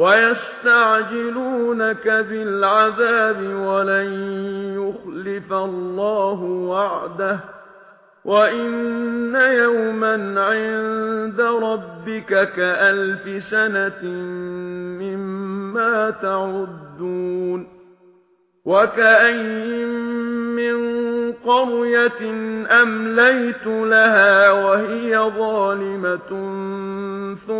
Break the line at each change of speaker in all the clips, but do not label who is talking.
وَيَسْتَعْجِلُونَكَ بِالْعَذَابِ وَلَن يُخْلِفَ اللَّهُ وَعْدَهُ وَإِنَّ يَوْمًا عِندَ رَبِّكَ كَأَلْفِ سَنَةٍ مِّمَّا تَعُدُّونَ وَكَأَيٍّ مِّن قَرْيَةٍ أَمْلَيْتُ لَهَا وَهِيَ ظَالِمَةٌ ثُمَّ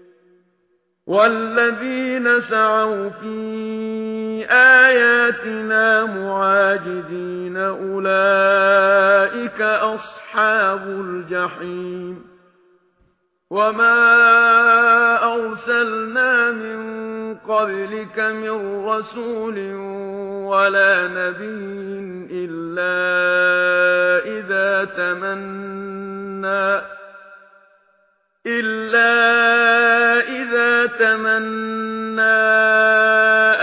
والذين سعوا في آياتنا معاجدين أولئك أصحاب الجحيم وما أرسلنا من قبلك من رسول ولا نبي إلا إذا تمنى إلا تمنى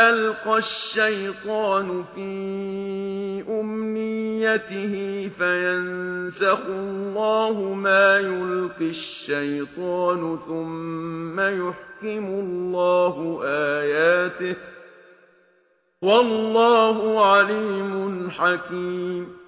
أَلْقَى الشَّيْطَانُ فِي أُمْنِيَّتِهِ فَيَنسَخُ اللَّهُ مَا يُلْقِي الشَّيْطَانُ ثُمَّ يُحْكِمُ اللَّهُ آيَاتِهِ وَاللَّهُ عَلِيمٌ حَكِيمٌ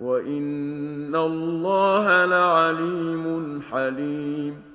وَإِنَّ اللَّهَ لَعَلِيمٌ حَلِيمٌ